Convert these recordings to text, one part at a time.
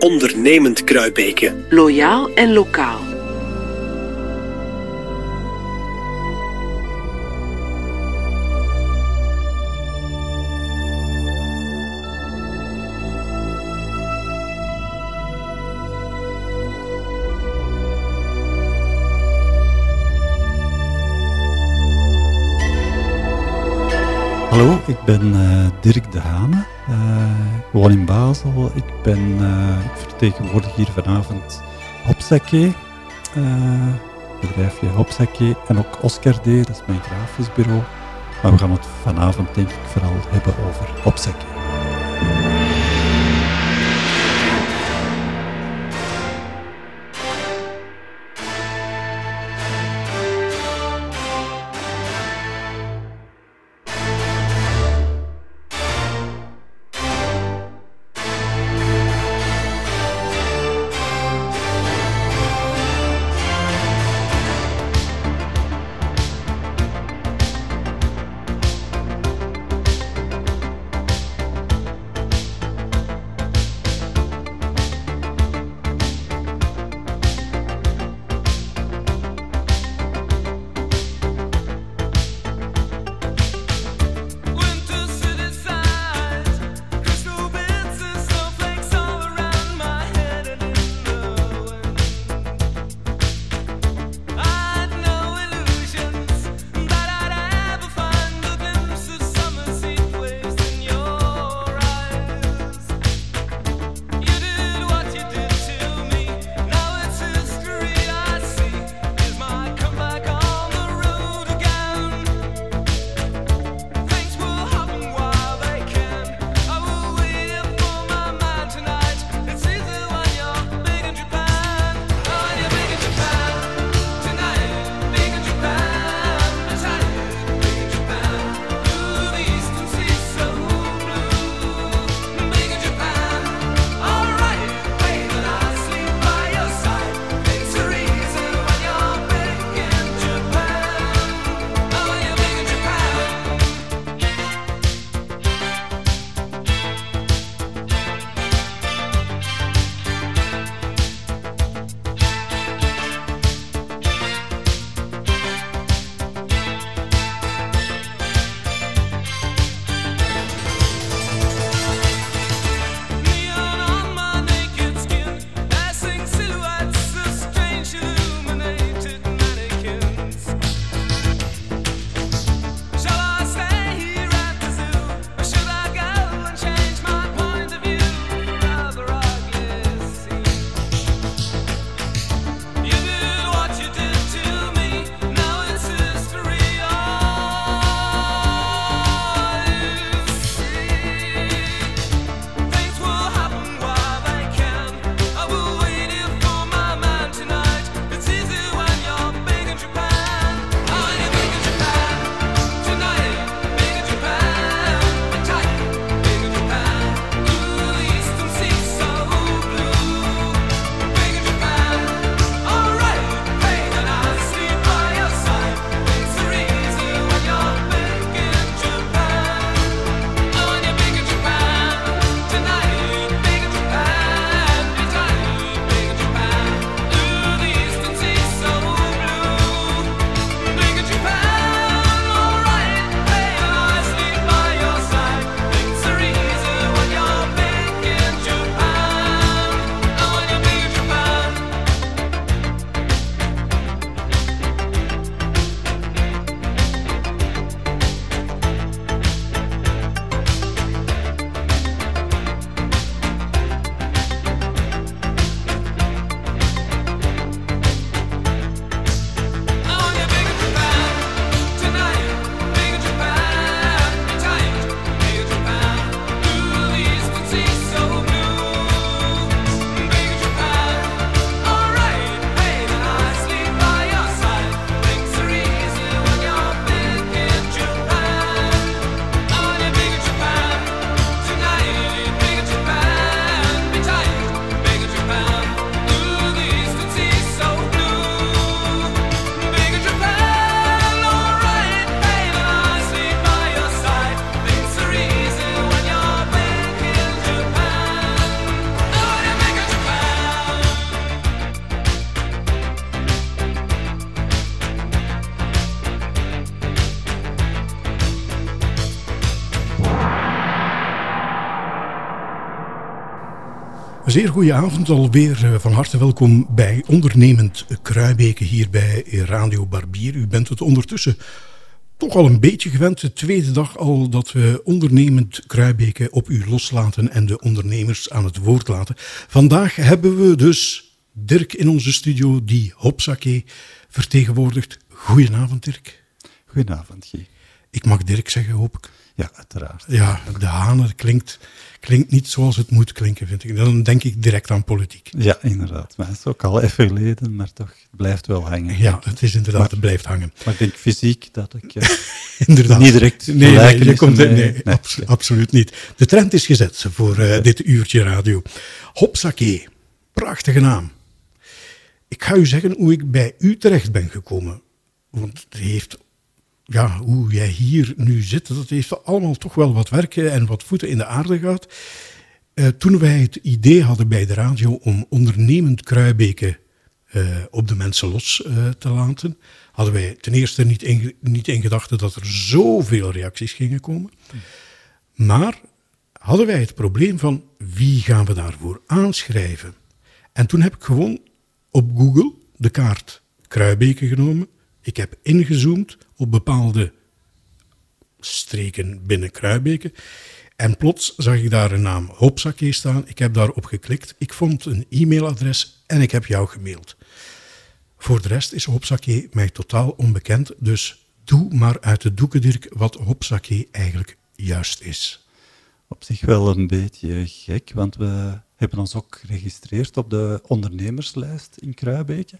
ondernemend Kruibeke. Loyaal en lokaal. Hallo, ik ben eh, Dirk de Hane. Uh, ik woon in Basel. Ik, ben, uh, ik vertegenwoordig hier vanavond Hopsake, bedrijfje Hopsake. En ook Oscar D, dat is mijn grafisch bureau. Maar we gaan het vanavond denk ik vooral hebben over Hopsake. Zeer goede avond, alweer eh, van harte welkom bij Ondernemend Kruibeke hier bij Radio Barbier. U bent het ondertussen toch al een beetje gewend, de tweede dag al dat we Ondernemend Kruibeke op u loslaten en de ondernemers aan het woord laten. Vandaag hebben we dus Dirk in onze studio die Hopsake vertegenwoordigt. Goedenavond Dirk. Goedenavond Guy. Ik mag Dirk zeggen, hoop ik. Ja, uiteraard. Ja, de haner klinkt, klinkt niet zoals het moet klinken, vind ik. Dan denk ik direct aan politiek. Ja, inderdaad. Maar het is ook al even geleden, maar toch het blijft wel hangen. Ja, het is inderdaad, het blijft hangen. Maar ik denk fysiek dat ik uh, inderdaad. niet direct nee, nee, je komt, mee. nee, nee, abso absoluut niet. De trend is gezet voor uh, dit uurtje radio. Hopsake, prachtige naam. Ik ga u zeggen hoe ik bij u terecht ben gekomen. Want het heeft ja, hoe jij hier nu zit, dat heeft allemaal toch wel wat werken en wat voeten in de aarde gehad. Toen wij het idee hadden bij de radio om ondernemend Kruibeke uh, op de mensen los uh, te laten, hadden wij ten eerste niet in, niet in gedachten dat er zoveel reacties gingen komen. Maar hadden wij het probleem van wie gaan we daarvoor aanschrijven? En toen heb ik gewoon op Google de kaart Kruibeke genomen. Ik heb ingezoomd op bepaalde streken binnen Kruibeke. En plots zag ik daar een naam Hopsake staan. Ik heb daarop geklikt. Ik vond een e-mailadres en ik heb jou gemaild. Voor de rest is Hopsake mij totaal onbekend. Dus doe maar uit de doeken, Dirk, wat Hopsake eigenlijk juist is. Op zich wel een beetje gek, want we hebben ons ook geregistreerd op de ondernemerslijst in Kruibeke.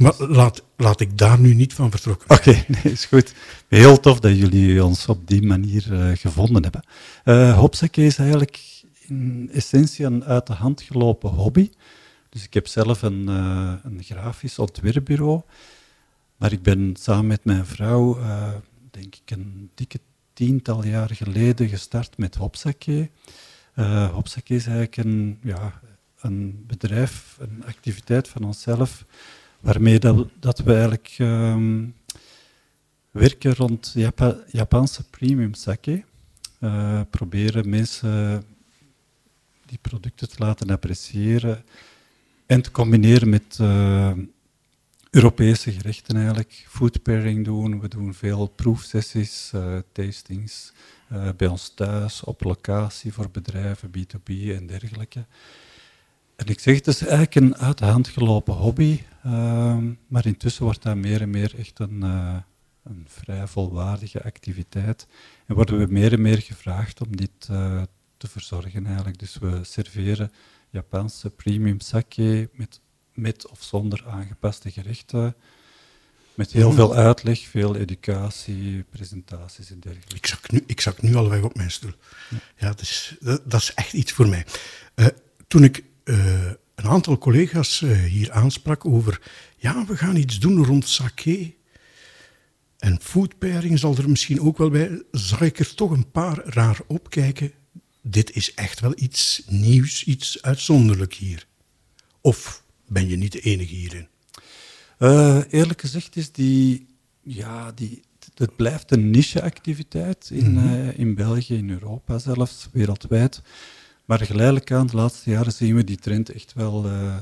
Maar laat, laat ik daar nu niet van vertrokken Oké, nee, is goed. Heel tof dat jullie ons op die manier uh, gevonden hebben. Uh, is eigenlijk in essentie een uit de hand gelopen hobby. Dus ik heb zelf een, uh, een grafisch ontwerpbureau. Maar ik ben samen met mijn vrouw, denk ik een dikke tiental jaar geleden, gestart met Hopsake. Hopsake is eigenlijk een, ja, een bedrijf, een activiteit van onszelf waarmee dat, dat we eigenlijk um, werken rond Japa Japanse premium sake. Uh, proberen mensen die producten te laten appreciëren en te combineren met uh, Europese gerechten eigenlijk. Food pairing doen, we doen veel proefsessies, uh, tastings bij ons thuis, op locatie voor bedrijven, B2B en dergelijke. En ik zeg, het is eigenlijk een uit de hand gelopen hobby, uh, maar intussen wordt dat meer en meer echt een, uh, een vrij volwaardige activiteit. En worden we meer en meer gevraagd om dit uh, te verzorgen eigenlijk. Dus we serveren Japanse premium sake met, met of zonder aangepaste gerechten. Met heel veel uitleg, veel educatie, presentaties en dergelijke. Ik zak nu, ik zak nu al weg op mijn stoel. Ja, ja dat, is, dat, dat, is echt iets voor mij. Uh, toen ik een aantal collega's uh, hier aansprak over, ja, we gaan iets doen rond sake. En food pairing zal er misschien ook wel bij, zag ik er toch een paar raar opkijken. Dit is echt wel iets nieuws, iets uitzonderlijk hier. Of ben je niet de enige hierin? Uh, eerlijk gezegd is die, ja, die, het blijft een niche-activiteit in, mm -hmm. in België, in Europa zelfs, wereldwijd. Maar geleidelijk aan, de laatste jaren zien we die trend echt wel uh,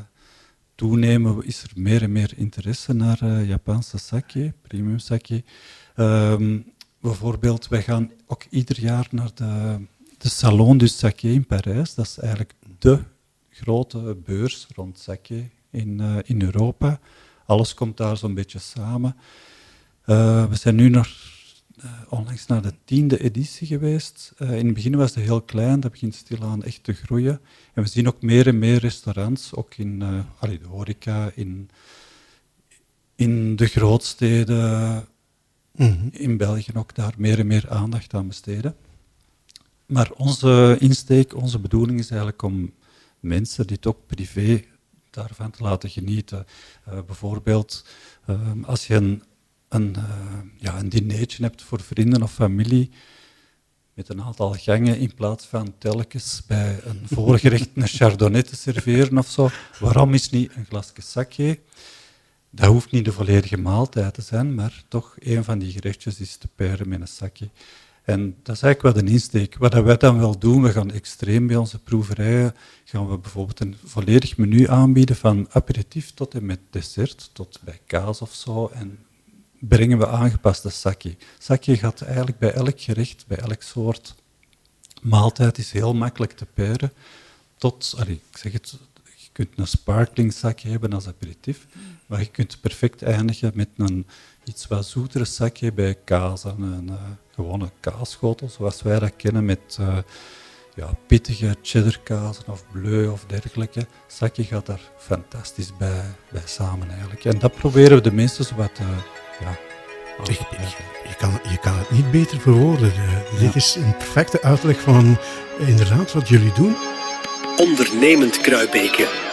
toenemen. Is er meer en meer interesse naar uh, Japanse sake, premium sake. Um, bijvoorbeeld, wij gaan ook ieder jaar naar de, de Salon du Sake in Parijs. Dat is eigenlijk de grote beurs rond sake in, uh, in Europa. Alles komt daar zo'n beetje samen. we zijn nu nog onlangs naar de tiende editie geweest. Uh, in het begin was het heel klein, dat begint stilaan echt te groeien. En we zien ook meer en meer restaurants, ook in uh, allee, de horeca, in, in de grootsteden, mm -hmm. in België ook daar meer en meer aandacht aan besteden. Maar onze insteek, onze bedoeling is eigenlijk om mensen dit ook privé daarvan te laten genieten. bijvoorbeeld, als je een een, uh, ja, een dinertje hebt voor vrienden of familie met een aantal gangen in plaats van telkens bij een voorgerecht een chardonnay te serveren of zo. Waarom is niet een glasje sake? Dat hoeft niet de volledige maaltijd te zijn, maar toch een van die gerechtjes is te pairen met een sake. En dat is eigenlijk wel de insteek. Wat wij dan wel doen, we gaan extreem bij onze proeverijen, gaan we bijvoorbeeld een volledig menu aanbieden van aperitief tot en met dessert, tot bij kaas of zo. En brengen we aangepaste sake. Sake gaat eigenlijk bij elk gerecht, bij elk soort maaltijd, is heel makkelijk te peren. Tot, ik zeg het, je kunt een sparkling sake hebben als aperitief, maar je kunt perfect eindigen met een iets wat zoetere sake bij kaas. Een uh, gewone kaasschotel, zoals wij dat kennen, met uh, ja, pittige cheddarkazen of bleu of dergelijke. Sake gaat daar fantastisch bij, bij samen eigenlijk. En dat proberen we de zo wat... Uh, ja, je, je, kan, je kan het niet beter verwoorden. Ja. Dit is een perfecte uitleg van inderdaad wat jullie doen. Ondernemend Kruibeken.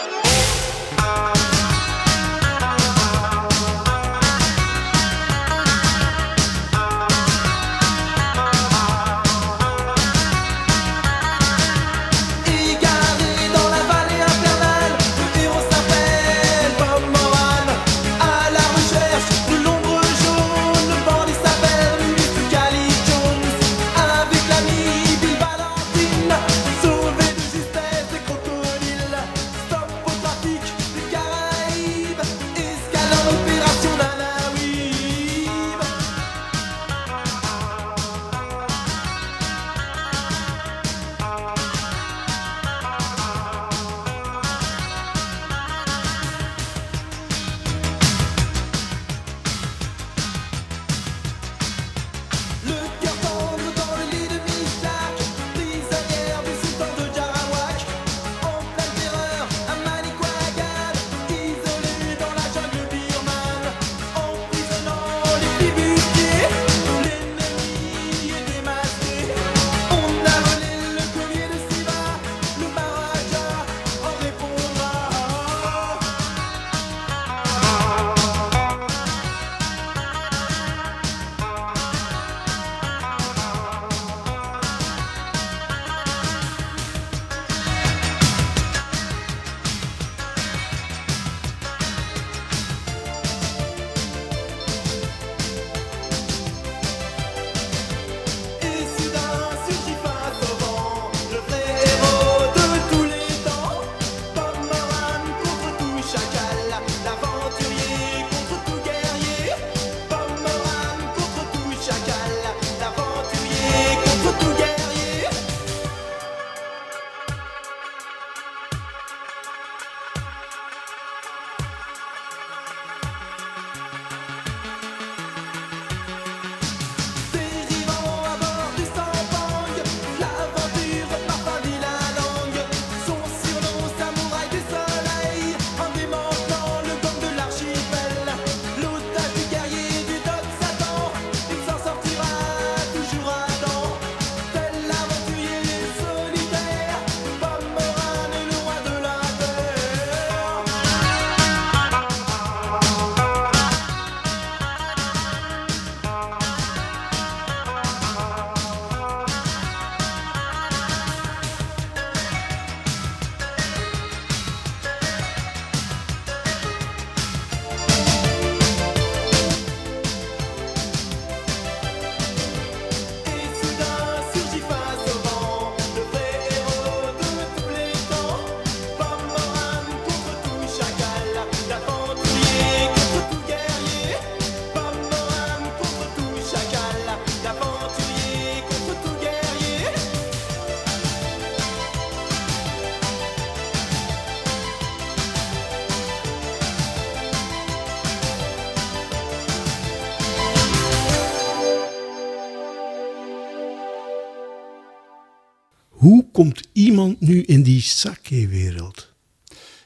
Sake-wereld?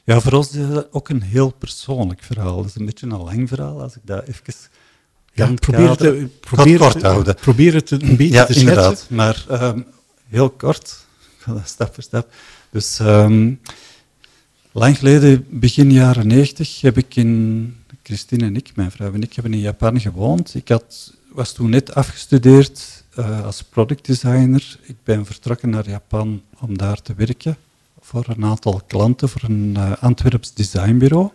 Ja, voor ons is dat ook een heel persoonlijk verhaal. Dat is een beetje een lang verhaal, als ik dat even ja, probeer het, te, probeer kort het, houden. Probeer het een beetje ja, te schetsen. inderdaad. Maar um, heel kort, ik ga dat stap voor stap. Dus um, lang geleden, begin jaren 90, heb ik in, Christine en ik, mijn vrouw en ik, hebben in Japan gewoond. Ik had, was toen net afgestudeerd uh, als productdesigner. Ik ben vertrokken naar Japan om daar te werken voor een aantal klanten, voor een uh, Antwerps designbureau.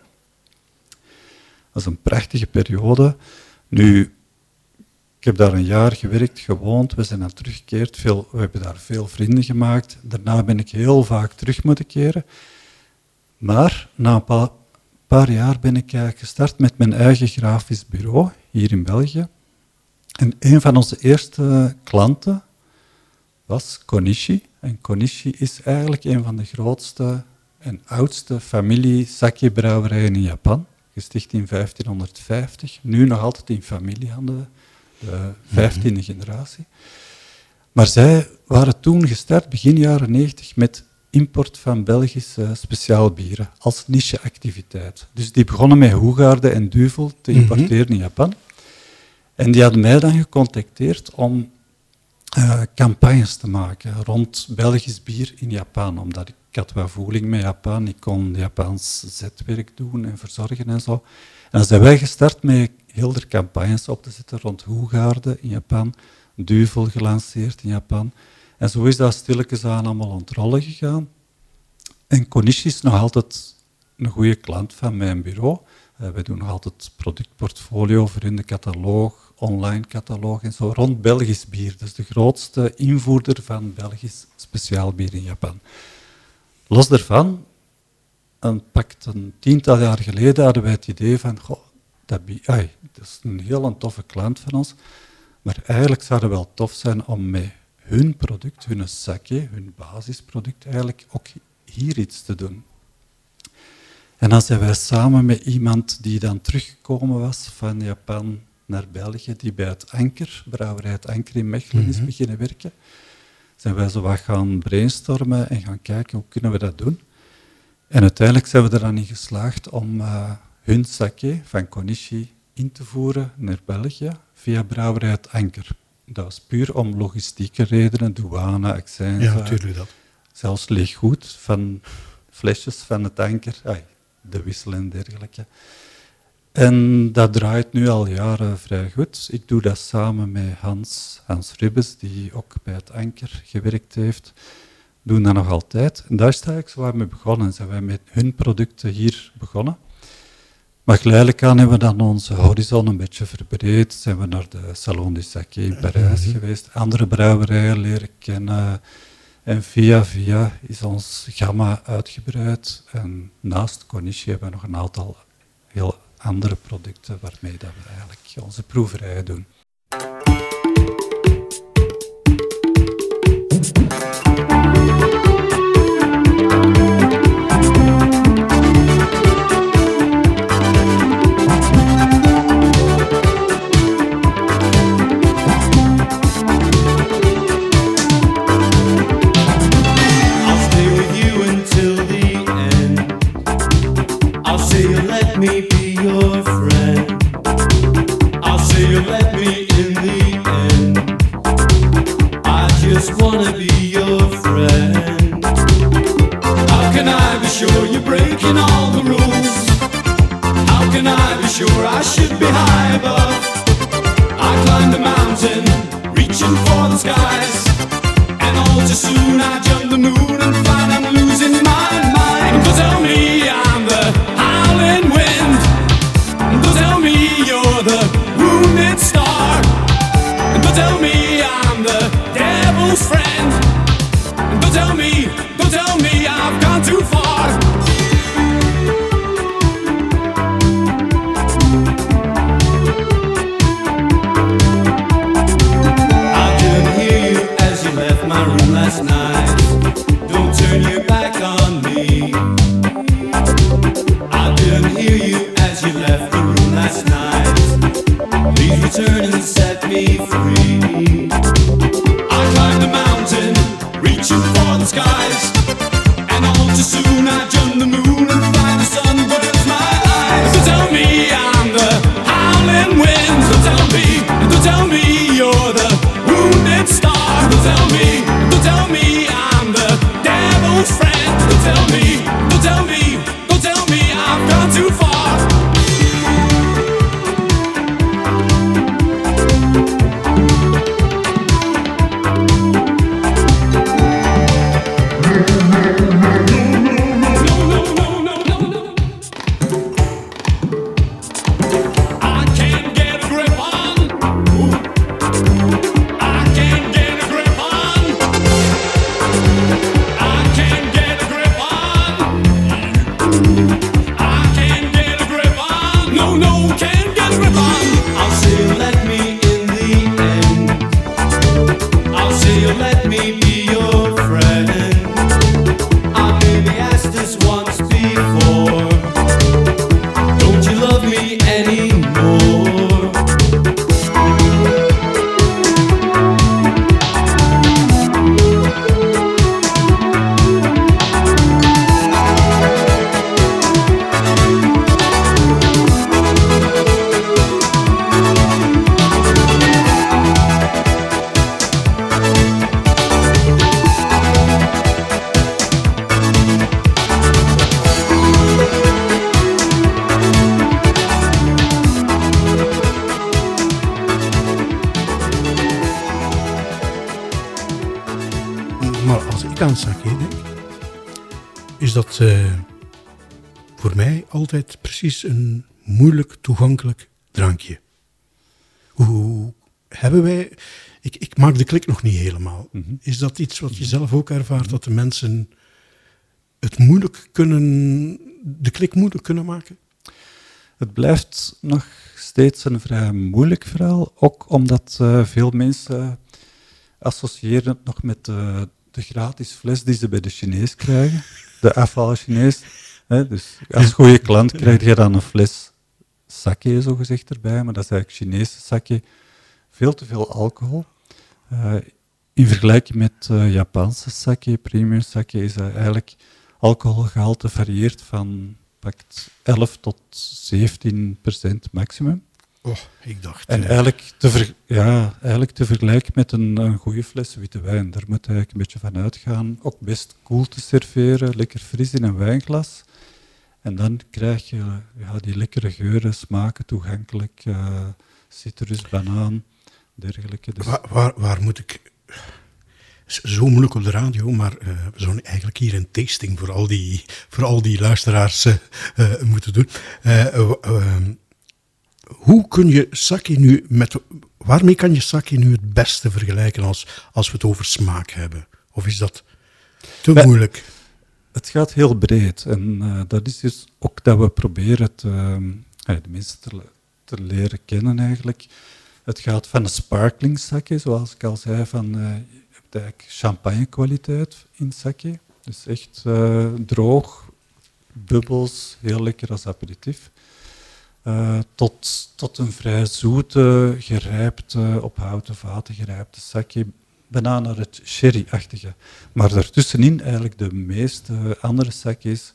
Dat was een prachtige periode. Nu, Ik heb daar een jaar gewerkt, gewoond. We zijn dan teruggekeerd. Veel, we hebben daar veel vrienden gemaakt. Daarna ben ik heel vaak terug moeten keren. Maar na een paar, paar jaar ben ik gestart met mijn eigen grafisch bureau hier in België. En een van onze eerste klanten was Konishi. En Konishi is eigenlijk een van de grootste en oudste familie sake-brouwerijen in Japan. Gesticht in 1550, nu nog altijd in familiehanden, de vijftiende generatie. Maar zij waren toen gestart, begin jaren 90, met import van Belgische speciaalbieren als niche-activiteit. Dus die begonnen met Hoegaarden en Duvel te importeren in Japan. En die hadden mij dan gecontacteerd om uh, campagnes te maken rond Belgisch bier in Japan. Omdat ik, had wel voeling met Japan, ik kon Japans zetwerk doen en verzorgen en zo. En dan zijn wij gestart met heel de campagnes op te zetten rond Hoegaarden in Japan, Duvel gelanceerd in Japan. En zo is dat stilletjes aan allemaal ontrollen gegaan. En Konishi is nog altijd een goede klant van mijn bureau. Uh, wij doen nog altijd productportfolio voor in de catalogus online catalogus en zo rond Belgisch bier. Is de grootste invoerder van Belgisch speciaal bier in Japan. Los daarvan, een, pakt een tiental jaar geleden hadden wij het idee van, goh, dat, ai, dat is een heel toffe klant van ons, maar eigenlijk zou het wel tof zijn om met hun product, hun sake, hun basisproduct, eigenlijk ook hier iets te doen. En dan zijn wij samen met iemand die dan teruggekomen was van Japan naar België, die bij het Anker, brouwerij het Anker in Mechelen, is mhm. beginnen werken. Zijn wij zo wat gaan brainstormen en gaan kijken hoe kunnen we dat doen. En uiteindelijk zijn we er dan in geslaagd om uh, hun sake van Konishi in te voeren naar België via brouwerij het Anker. Dat was puur om logistieke redenen, douane, accijns. Ja, natuurlijk dat. Zelfs leeggoed van flesjes van het Anker, de wissel en dergelijke. En dat draait nu al jaren vrij goed. Ik doe dat samen met Hans, Hans Ribbes, die ook bij het Anker gewerkt heeft. Doen dat nog altijd. En daar is eigenlijk zo waar mee begonnen. Zijn wij met hun producten hier begonnen. Maar geleidelijk aan hebben we dan onze horizon een beetje verbreed. Zijn we naar de Salon du Sake in Parijs mhm. geweest. Andere brouwerijen leren kennen. En via via is ons gamma uitgebreid. En naast Konishi hebben we nog een aantal heel andere producten waarmee dat we eigenlijk onze proeverijen doen. just wanna be precies een moeilijk toegankelijk drankje. Hoe hebben wij... Ik, ik maak de klik nog niet helemaal. Mhm. Is dat iets wat je zelf ook ervaart, dat de mensen het moeilijk kunnen... de klik moeilijk kunnen maken? Het blijft nog steeds een vrij moeilijk verhaal, ook omdat uh, veel mensen associëren het nog met de, de gratis fles die ze bij de Chinees krijgen de afval Chinees. Dus als goede klant krijg je dan een fles sake, zo gezegd, erbij, maar dat is eigenlijk Chinese sake. Veel te veel alcohol. Uh, in vergelijking met uh, Japanse sake, premium sake, is dat eigenlijk alcoholgehalte varieert van pakt 11 tot 17 procent maximum. Oh, ik dacht... En eigenlijk te, ja, eigenlijk te vergelijken met een, een goede fles witte wijn. Daar moet je eigenlijk een beetje van uitgaan. Ook best koel te serveren, lekker fris in een wijnglas. En dan krijg je ja, die lekkere geuren, smaken toegankelijk. Uh, citrus, banaan, dergelijke. Dus waar, waar, waar, moet ik... Zo moeilijk op de radio, maar uh, we zouden eigenlijk hier een tasting voor al die, voor al die luisteraars uh, moeten doen hoe kun je sake nu met, waarmee kan je sake nu het beste vergelijken als, als we het over smaak hebben? Of is dat te moeilijk? Het gaat heel breed en uh, dat is dus ook dat we proberen het, uh, de mensen te, leren kennen eigenlijk. Het gaat van een sparkling sake, zoals ik al zei, van uh, je hebt champagne kwaliteit in sake. Dus echt droog, bubbels, heel lekker als aperitief. Tot, tot een vrij zoete, gerijpte, op houten vaten gerijpte sake, bijna naar het sherry-achtige. Maar daartussenin, eigenlijk de meeste andere sakes,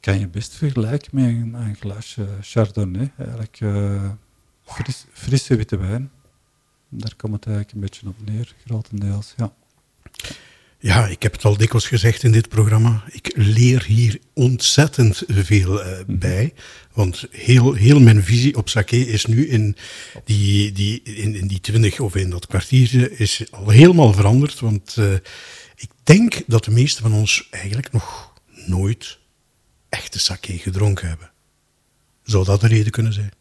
kan je best vergelijken met een, een glasje chardonnay. Eigenlijk uh, fris, frisse witte wijn. Daar komt het eigenlijk een beetje op neer, grotendeels, ja. Ja, ik heb het al dikwijls gezegd in dit programma. Ik leer hier ontzettend veel uh, bij. Want heel, heel mijn visie op sake is nu in die, die, in, in die twintig of in dat kwartiertje is al helemaal veranderd. Want uh, ik denk dat de meesten van ons eigenlijk nog nooit echte sake gedronken hebben. Zou dat de reden kunnen zijn?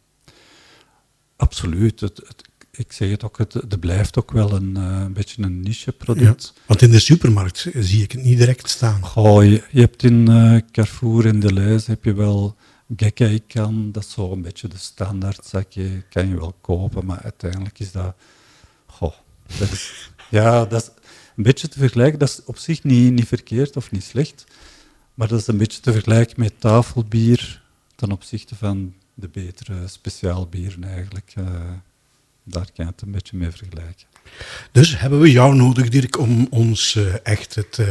Absoluut. Het, het ik zeg het ook, het, het blijft ook wel een, uh, beetje een niche-product. want in de supermarkt zie ik het niet direct staan. Goh, je, je hebt in uh, Carrefour en Deleuze heb je wel Gekkeikan, dat is zo een beetje de standaard zakje, kan je wel kopen, maar uiteindelijk is dat... Goh, dat is, ja, dat is een beetje te vergelijken, dat is op zich niet, niet verkeerd of niet slecht, maar dat is een beetje te vergelijken met tafelbier ten opzichte van de betere speciaalbieren eigenlijk. Uh, daar kan je het een beetje mee vergelijken. Dus hebben we jou nodig, Dirk, om ons uh, echt het, uh,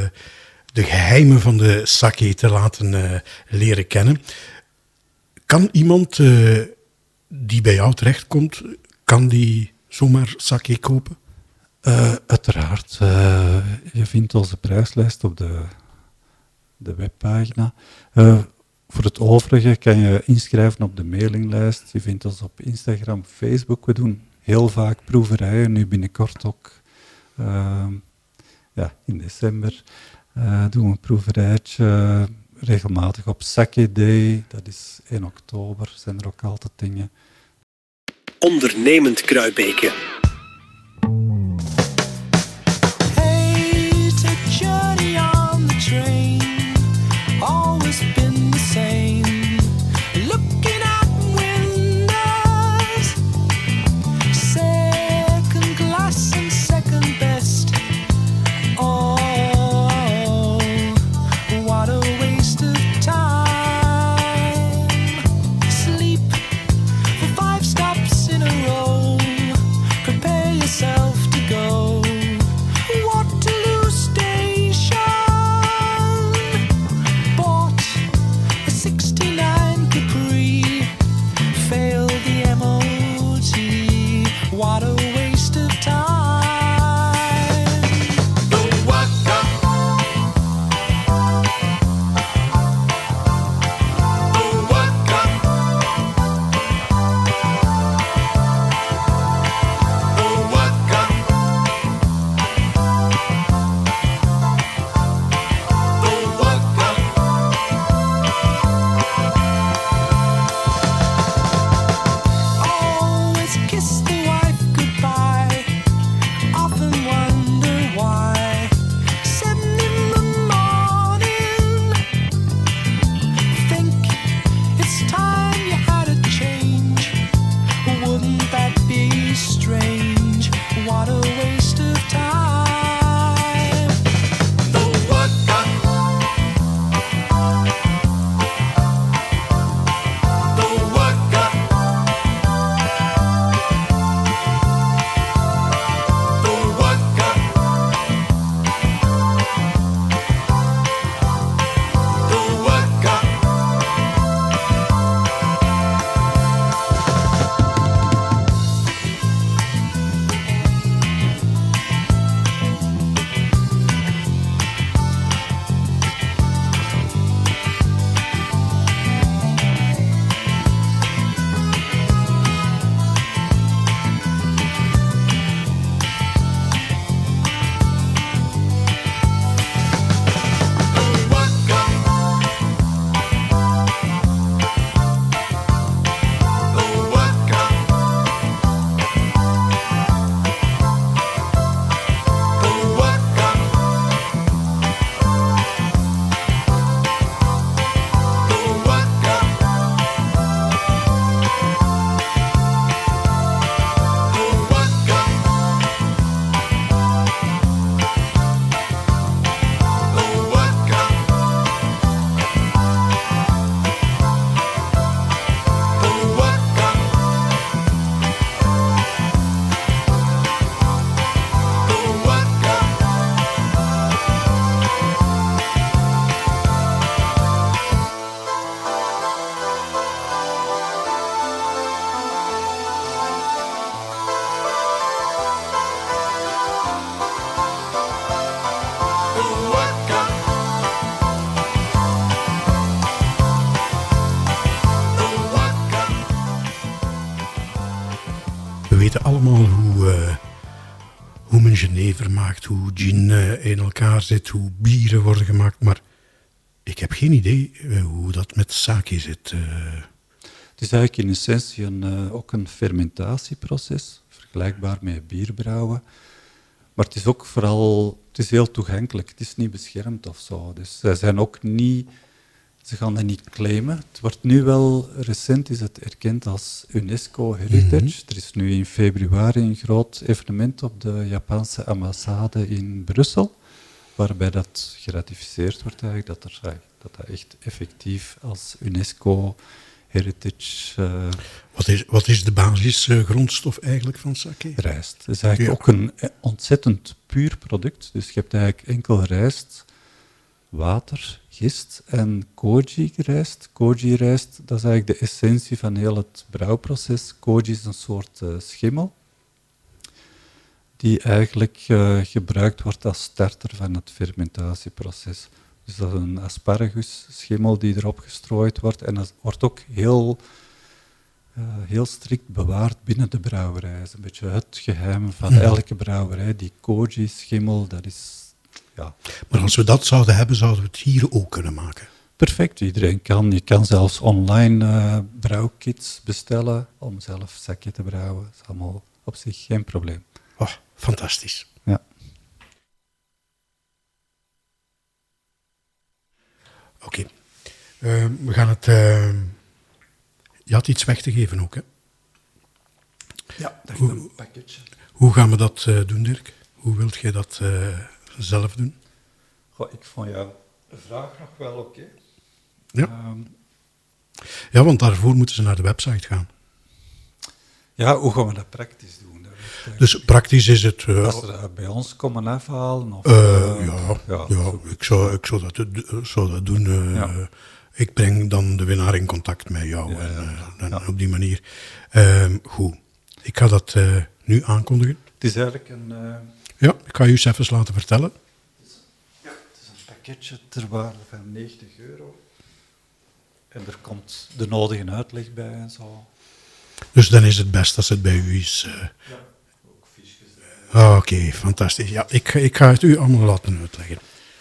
de geheimen van de sake te laten uh, leren kennen. Kan iemand die bij jou terechtkomt, kan die zomaar sake kopen? uiteraard. je vindt onze prijslijst op de, de webpagina. Voor het overige kan je inschrijven op de mailinglijst. Je vindt ons op Instagram, Facebook. We doen heel vaak proeverijen. Nu binnenkort ook uh, ja, in december uh, doen we een proeverijtje regelmatig op Sake Day. Dat is 1 oktober, zijn er ook altijd dingen. Ondernemend Kruibeken. In elkaar zit, hoe bieren worden gemaakt. Maar ik heb geen idee uh, hoe dat met sake zit. Het is eigenlijk in essentie een, ook een fermentatieproces, vergelijkbaar met bierbrouwen. Maar het is ook vooral het is heel toegankelijk. Het is niet beschermd of zo. Dus zij zijn ook niet ze gaan dat niet claimen. Het wordt nu wel, recent is het erkend als UNESCO Heritage. Mhm. Er is nu in februari een groot evenement op de Japanse ambassade in Brussel, waarbij dat geratificeerd wordt eigenlijk, dat, er, dat dat echt effectief als UNESCO Heritage... Uh, wat, is, wat is de basisgrondstof uh, eigenlijk van sake? Rijst. Het is eigenlijk ook een eh, ontzettend puur product. Dus je hebt eigenlijk enkel rijst, water, gist en koji-rijst. Koji-rijst, dat is eigenlijk de essentie van heel het brouwproces. Koji is een soort uh, schimmel die eigenlijk uh, gebruikt wordt als starter van het fermentatieproces. Dus dat is een asparagusschimmel die erop gestrooid wordt en dat wordt ook heel, uh, heel strikt bewaard binnen de brouwerij. Dat is een beetje het geheim van elke brouwerij. Die koji-schimmel, dat is ja. Maar als we dat zouden hebben, zouden we het hier ook kunnen maken. Perfect, iedereen kan. Je kan zelfs online uh, brouwkits bestellen om zelf zakje te brouwen. Dat is allemaal op zich geen probleem. Oh, fantastisch. Ja. Oké. Uh, we gaan het... Uh, je had iets weg te geven ook, hè? Ja, dat is een pakketje. Hoe gaan we dat doen, Dirk? Hoe wilt jij dat zelf doen? Goh, ik vond jouw vraag nog wel oké. Ja. Um, ja, want daarvoor moeten ze naar de website gaan. Ja, hoe gaan we dat praktisch doen? dus praktisch is het... Uh, Als ze bij ons komen afhalen? Of, uh, ja, ja, ja ik, zou, ik zou, dat, zou dat doen. Ja. Ik breng dan de winnaar in contact met jou. en, en op die manier. Ehm, goed. Ik ga dat nu aankondigen. Het is eigenlijk een ja, ik ga u eens even laten vertellen. Ja, het is een pakketje ter waarde van 90 euro. En er komt de nodige uitleg bij en zo. Dus dan is het best als het bij u is. Uh... Ja, ook fiches. Ah, oké, fantastisch. Ja, ik, ik ga het u allemaal laten uitleggen.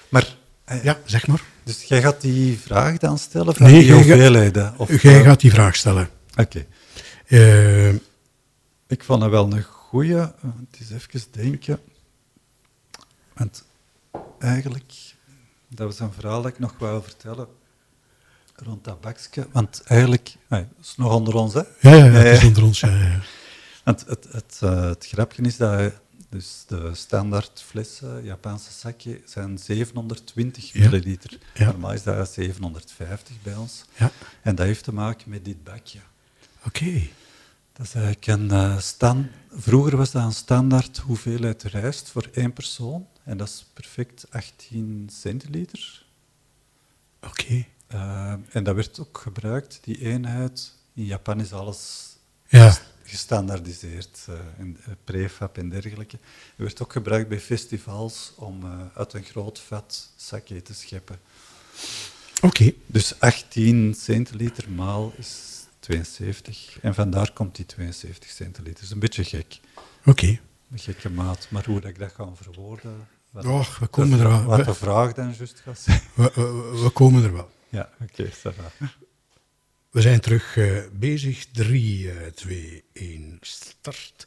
Maar, uh, ja, zeg maar. Dus jij gaat die vraag dan stellen van nee, die hoeveelheden? Of, jij uh... gaat die vraag stellen. Oké. Okay. ik vond het wel een goeie. Het is even denken. Want eigenlijk, dat was een verhaal dat ik nog wou vertellen rond dat bakje. Want eigenlijk, nee, dat is nog onder ons, hè? Ja, ja, ja het is onder ons, ja. ja. Want het, het, uh, het grapje is dat dus de standaard flessen, Japanse zakje, zijn 720 milliliter. Ja. Normaal is dat 750 bij ons. Ja. En dat heeft te maken met dit bakje. Oké. Dat is eigenlijk een uh, stand... Vroeger was dat een standaard hoeveelheid rijst voor één persoon. En dat is perfect 18 centiliter. Oké. Uh, en dat werd ook gebruikt, die eenheid. In Japan is alles ja. gestandaardiseerd, uh, en, uh, prefab en dergelijke. Het werd ook gebruikt bij festivals om uit een groot vat sake te scheppen. Oké. Dus 18 centiliter maal is 72. En vandaar komt die 72 centiliter. Dat is een beetje gek. Oké. Gekke maat. Maar hoe dat ik dat ga verwoorden... Wat, Och, we komen er wel. Wat de vraag dan juist gaat zijn. We, we, komen er wel. Ja, oké, okay, We zijn terug uh, bezig. 3, 2, 1, start.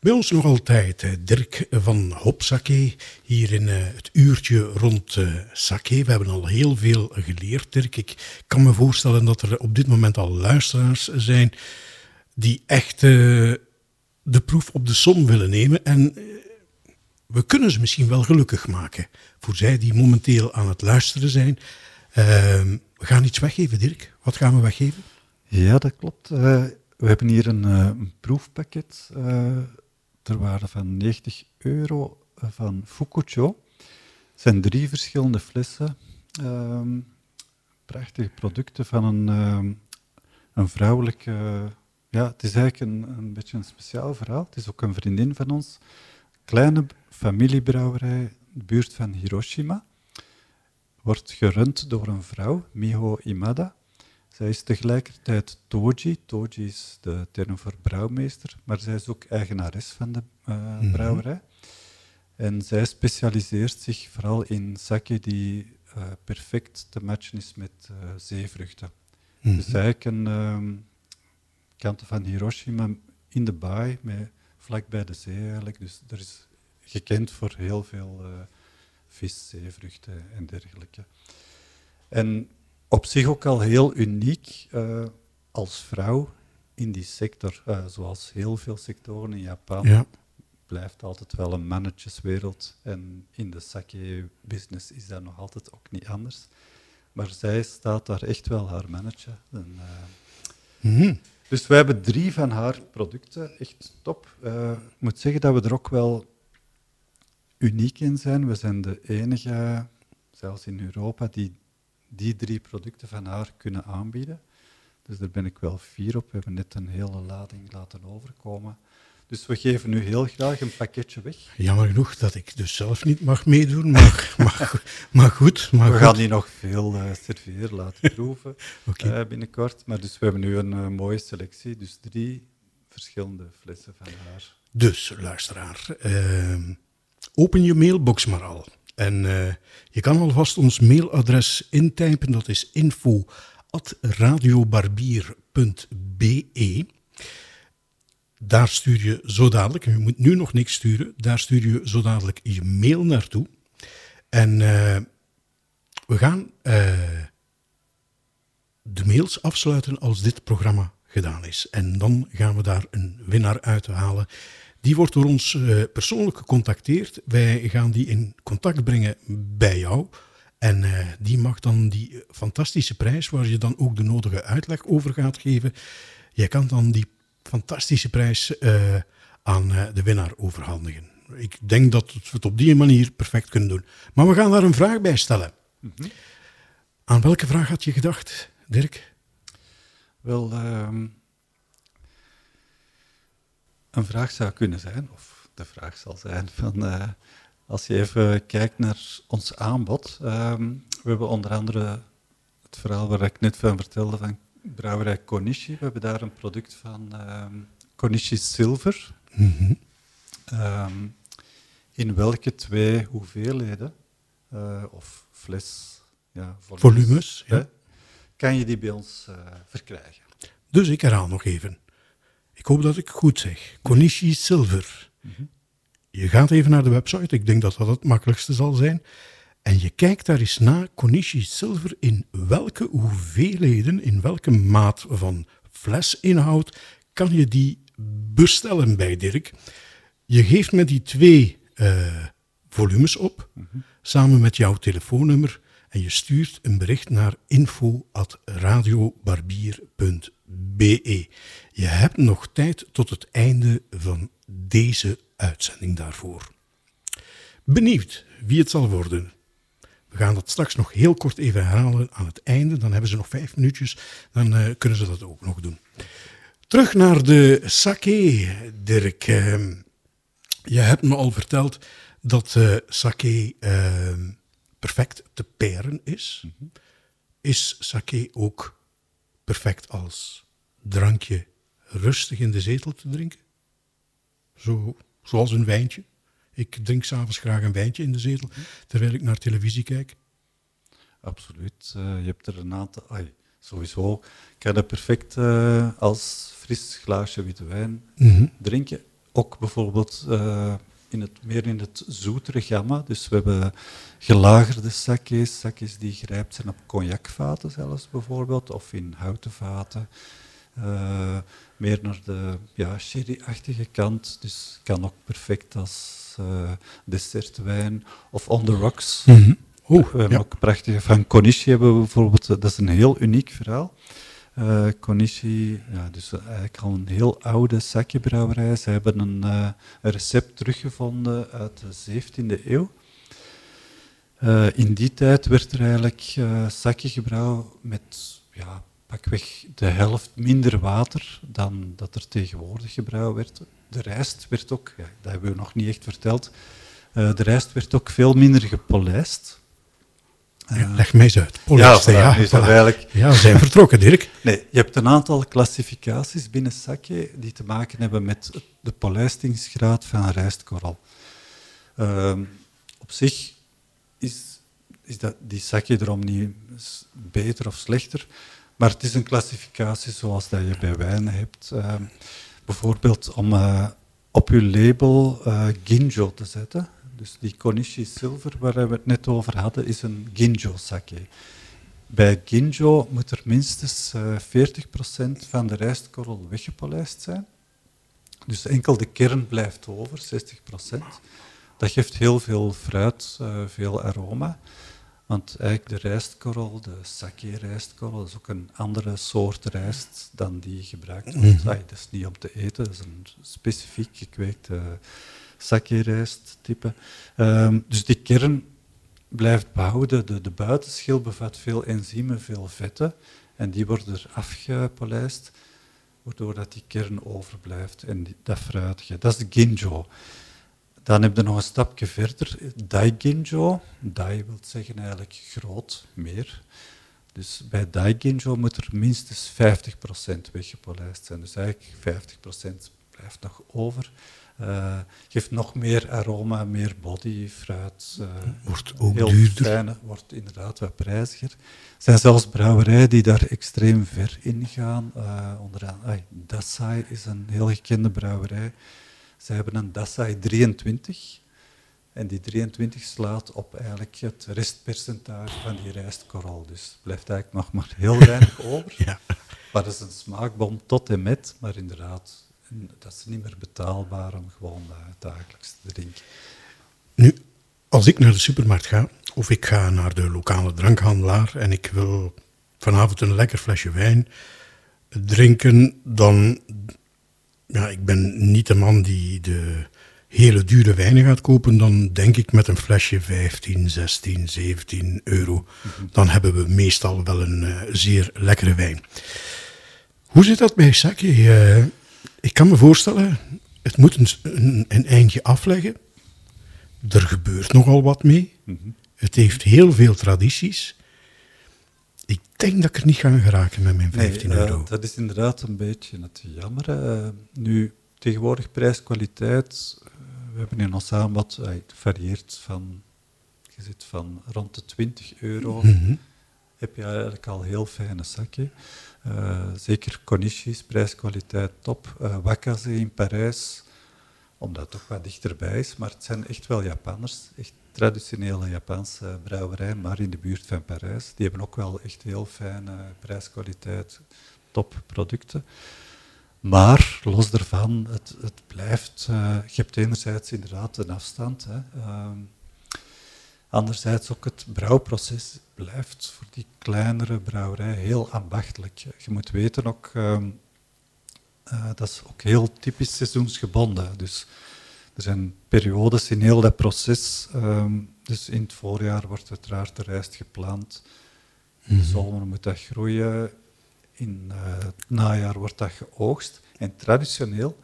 Bij ons nog altijd uh, Dirk van Hopsake, hier in uh, het uurtje rond sake. We hebben al heel veel geleerd, Dirk. Ik kan me voorstellen dat er op dit moment al luisteraars zijn die echt de proef op de som willen nemen. En eh, we kunnen ze misschien wel gelukkig maken. Voor zij die momenteel aan het luisteren zijn. Ehm, we gaan iets weggeven, Dirk. Wat gaan we weggeven? Ja, dat klopt. Uh, we hebben hier een, een proefpakket ter waarde van 90 euro van Fukucho. Het zijn drie verschillende flessen. Ehm, prachtige producten van een, ehm, een vrouwelijke ja, het is eigenlijk een, een beetje een speciaal verhaal. Het is ook een vriendin van ons. Kleine familiebrouwerij, de buurt van Hiroshima. Wordt gerund door een vrouw, Miho Imada. Zij is tegelijkertijd Toji. Toji is de term voor brouwmeester, maar zij is ook eigenares van de uh, brouwerij. En zij specialiseert zich vooral in sake die uh, perfect te matchen is met uh, zeevruchten. Mm -hmm. Dus eigenlijk een um, kanten van Hiroshima in de baai, met, vlak bij de zee eigenlijk. Dus er is gekend voor heel veel uh, vis, zeevruchten en dergelijke. En op zich ook al heel uniek uh, als vrouw in die sector, uh, zoals heel veel sectoren in Japan. Ja. Blijft altijd wel een mannetjeswereld en in de sake-business is dat nog altijd ook niet anders. Maar zij staat daar echt wel haar mannetje. En, mm -hmm. Dus we hebben drie van haar producten, echt top. Uh, ik moet zeggen dat we er ook wel uniek in zijn. We zijn de enige, zelfs in Europa, die die drie producten van haar kunnen aanbieden. Dus daar ben ik wel fier op. We hebben net een hele lading laten overkomen. Dus we geven nu heel graag een pakketje weg. Jammer genoeg dat ik dus zelf niet mag meedoen, maar, maar, maar goed. Maar we goed. gaan die nog veel uh, serveren laten proeven okay. uh, binnenkort. Maar dus we hebben nu een uh, mooie selectie, dus drie verschillende flessen van haar. Dus, luisteraar, ehm, open je mailbox maar al. En je kan alvast ons mailadres intypen, dat is info.radiobarbier.be. Daar stuur je zo dadelijk, en je moet nu nog niks sturen, daar stuur je zo dadelijk je mail naartoe. En uh, we gaan uh, de mails afsluiten als dit programma gedaan is. En dan gaan we daar een winnaar uithalen. Die wordt door ons uh, persoonlijk gecontacteerd. Wij gaan die in contact brengen bij jou. En die mag dan die fantastische prijs, waar je dan ook de nodige uitleg over gaat geven. Jij kan dan die fantastische prijs uh, aan de winnaar overhandigen. Ik denk dat we het op die manier perfect kunnen doen. Maar we gaan daar een vraag bij stellen. Mm -hmm. Aan welke vraag had je gedacht, Dirk? Wel, um een vraag zou kunnen zijn, of de vraag zal zijn, van, uh, als je even kijkt naar ons aanbod. Um, we hebben onder andere het verhaal waar ik net van vertelde van brouwerij Konishi. We hebben daar een product van um, Konishi Silver. Mm -hmm. um, in welke twee hoeveelheden, uh, of fles, ja, volumes, volumes ja. kan je die bij ons uh, verkrijgen. Dus ik herhaal nog even. Ik hoop dat ik goed zeg. Konishi Silver. Mm -hmm. Je gaat even naar de website, ik denk dat dat het makkelijkste zal zijn. En je kijkt daar eens na, Konishi Silver, in welke hoeveelheden, in welke maat van flesinhoud kan je die bestellen bij Dirk. Je geeft me die twee uh, volumes op, mm -hmm. samen met jouw telefoonnummer, en je stuurt een bericht naar info.radiobarbier.be. Je hebt nog tijd tot het einde van deze uitzending daarvoor. Benieuwd wie het zal worden. We gaan dat straks nog heel kort even herhalen aan het einde. Dan hebben ze nog vijf minuutjes. Dan uh, kunnen ze dat ook nog doen. Terug naar de sake, Dirk. Uh, je hebt me al verteld dat uh, sake perfect te peren is. Mm -hmm. Is sake ook perfect als drankje rustig in de zetel te drinken? Zo, zoals een wijntje. Ik drink s'avonds graag een wijntje in de zetel, terwijl ik naar televisie kijk. Absoluut. Uh, je hebt er een aantal... Sowieso kan je perfect uh, als fris glaasje witte wijn mm -hmm. drinken. Ook bijvoorbeeld uh, in het, meer in het zoetere gamma. Dus we hebben gelagerde sake's, sake's die grijpt zijn op cognacvaten zelfs bijvoorbeeld, of in houten vaten. Uh, meer naar de ja, sherry-achtige kant, dus kan ook perfect als dessertwijn of on the rocks. Mm -hmm. Oh, we hebben ja. ook prachtige van Konishi hebben we bijvoorbeeld, dat is een heel uniek verhaal. Uh, Konishi, ja, dus eigenlijk al een heel oude sakebrouwerij. Ze hebben een, uh, een, recept teruggevonden uit de 17e eeuw. Uh, in die tijd werd er eigenlijk uh, sake gebrouwen met ja, pakweg de helft minder water dan dat er tegenwoordig gebrouwen werd. De rijst werd ook, ja, dat hebben we nog niet echt verteld, de rijst werd ook veel minder gepolijst. Ja, leg mij eens uit. Polyester, ja, voilà. eigenlijk- ja, we zijn vertrokken, Dirk. Nee, je hebt een aantal klassificaties binnen sake die te maken hebben met de polijstingsgraad van rijstkorrel. Ehm, op zich is, is dat, die sake erom niet beter of slechter, maar het is een klassificatie zoals dat je bij wijnen hebt. Bijvoorbeeld om eh, op je label eh, Ginjo te zetten. Dus die Konishi Silver waar we het net over hadden, is een Ginjo sake. Bij Ginjo moet er minstens eh 40% van de rijstkorrel weggepolijst zijn. Dus enkel de kern blijft over, 60%. Dat geeft heel veel fruit, eh, veel aroma. Want eigenlijk de rijstkorrel, de sake-rijstkorrel, is ook een andere soort rijst dan die gebruikt wordt. Ai, dat is niet om te eten, dat is een specifiek gekweekte sake-rijsttype. Ehm, dus die kern blijft behouden. De, de buitenschil bevat veel enzymen, veel vetten. En die worden er afgepolijst, waardoor dat die kern overblijft en die, dat fruitige. Dat is de ginjo. Dan heb je nog een stapje verder, daiginjo. Dai wil zeggen eigenlijk groot, meer. Dus bij daiginjo moet er minstens 50% weggepolijst zijn. Dus eigenlijk 50% blijft nog over. Eh, geeft nog meer aroma, meer body, fruit. eh, Wordt ook heel duurder. fijne, wordt inderdaad wat prijziger. Er zijn zelfs brouwerijen die daar extreem ver in gaan. Eh, onder andere, ai, Dasai is een heel gekende brouwerij. Ze hebben een Dasai 23. En die 23 slaat op eigenlijk het restpercentage van die rijstkorrel. Dus blijft eigenlijk nog maar heel weinig over. Ja. Maar dat is een smaakbom tot en met. Maar inderdaad, dat is niet meer betaalbaar om gewoon dagelijks te drinken. Nu, als ik naar de supermarkt ga, of ik ga naar de lokale drankhandelaar en ik wil vanavond een lekker flesje wijn drinken, dan, ja, ik ben niet de man die de hele dure wijnen gaat kopen, dan denk ik met een flesje 15, 16, 17 euro. Dan hebben we meestal wel een uh, zeer lekkere wijn. Hoe zit dat bij sake? Uh, ik kan me voorstellen, het moet een, een, een eindje afleggen. Er gebeurt nogal wat mee. Mm -hmm. Het heeft heel veel tradities. Ik denk dat ik er niet ga geraken met mijn 15 nee, euro. Dat is inderdaad een beetje het jammer. Uh, nu, tegenwoordig prijs-kwaliteit. we hebben in ons aanbod, het varieert van, je zit van rond de 20 euro. Mm -hmm. Heb je eigenlijk al heel fijne zakje. Uh, zeker Konishis, prijskwaliteit top. Uh, Wakaze in Parijs, omdat het toch wat dichterbij is. Maar het zijn echt wel Japanners, echt traditionele Japanse brouwerijen, maar in de buurt van Parijs. Die hebben ook wel echt heel fijne prijskwaliteit, top producten. Maar los daarvan, het, het blijft. Uh, je hebt enerzijds inderdaad een afstand. Hè. Anderzijds ook het brouwproces blijft voor die kleinere brouwerij heel ambachtelijk. Je moet weten ook, um, uh, dat is ook heel typisch seizoensgebonden. Dus er zijn periodes in heel dat proces. Um, dus in het voorjaar wordt uiteraard de rijst geplant. In de zomer moet dat groeien. In uh, het najaar wordt dat geoogst. En traditioneel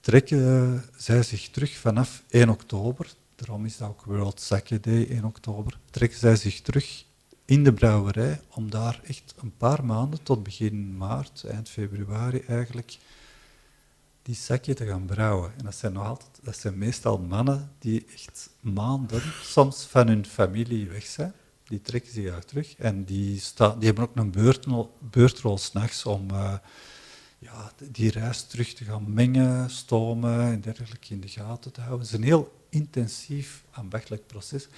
trekken zij zich terug vanaf 1 oktober Daarom is dat ook World Sake Day in oktober. Trekken zij zich terug in de brouwerij om daar echt een paar maanden tot begin maart, eind februari eigenlijk, die sake te gaan brouwen. En dat zijn nog altijd, dat zijn meestal mannen die echt maanden soms van hun familie weg zijn. Die trekken zich daar terug en die, staan, die hebben ook een beurtrol, beurtrol s'nachts om uh, ja, die rijst terug te gaan mengen, stomen en dergelijke in de gaten te houden. Het is een heel intensief ambachtelijk proces.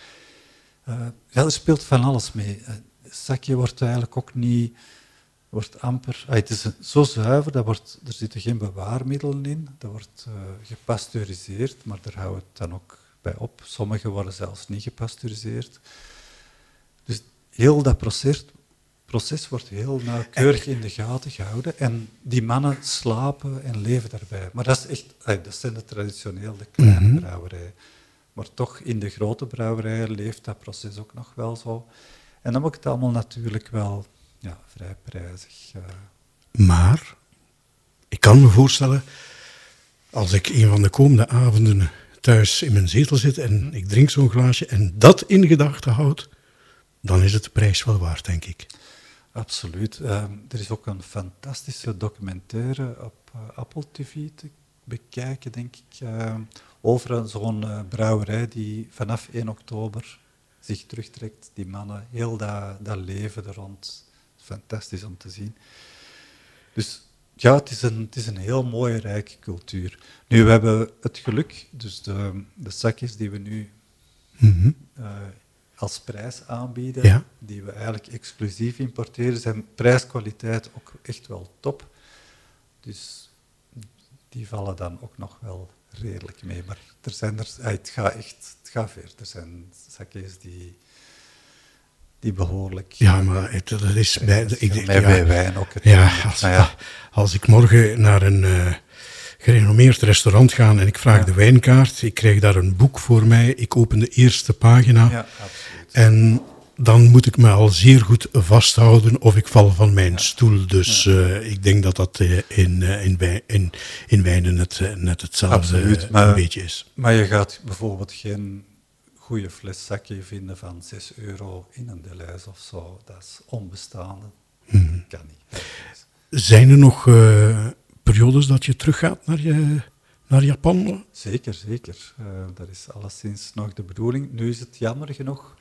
Uh, ja, er speelt van alles mee. Uh, zakje wordt eigenlijk ook niet, wordt amper, ah, het is zo zuiver, dat wordt, er zitten geen bewaarmiddelen in, dat wordt uh, gepasteuriseerd, maar daar houden we het dan ook bij op. Sommige worden zelfs niet gepasteuriseerd. Dus heel dat proces, proces wordt heel nauwkeurig in de gaten gehouden en die mannen slapen en leven daarbij. Maar dat, is echt, dat zijn de traditionele kleine mm -hmm. brouwerijen. Maar toch in de grote brouwerijen leeft dat proces ook nog wel zo. En dan wordt het allemaal natuurlijk wel ja, vrij prijzig. Uh. Maar ik kan me voorstellen, als ik een van de komende avonden thuis in mijn zetel zit en ik drink zo'n glaasje en dat in gedachten houd, dan is het de prijs wel waard, denk ik. Absoluut. Ehm, er is ook een fantastische documentaire op uh, Apple TV te bekijken, denk ik, over zo'n uh, brouwerij die vanaf 1 oktober zich terugtrekt. Die mannen, heel dat, dat leven er rond. Fantastisch om te zien. Dus ja, het is, een, het is een heel mooie, rijke cultuur. Nu, we hebben het geluk, dus de, de zakjes die we nu Mhm. uh, als prijs aanbieden, Ja. die we eigenlijk exclusief importeren, zijn prijskwaliteit ook echt wel top. Dus die vallen dan ook nog wel redelijk mee. Maar er zijn er, ah, het gaat echt het gaat ver. Er zijn zakjes die, die behoorlijk... Ja, maar het, dat is bij... ik, Met ja, bij wijn ook. het- Ja, als, Nou ja, als ik morgen naar een eh, gerenommeerd restaurant ga en ik vraag Ja. de wijnkaart, ik krijg daar een boek voor mij, ik open de eerste pagina ja, absoluut. en dan moet ik me al zeer goed vasthouden of ik val van mijn stoel. Dus eh, ik denk dat dat eh, in, eh, in, wij- in, in wijnen net, net hetzelfde Absoluut, maar- een beetje is. Maar je gaat bijvoorbeeld geen goede fles vinden van 6 euro in een Deleuze of zo. Dat is onbestaande. Mhm. Kan niet. Zijn er nog periodes dat je teruggaat naar, je, naar Japan? Zeker, zeker. Dat is alleszins nog de bedoeling. Nu is het jammer genoeg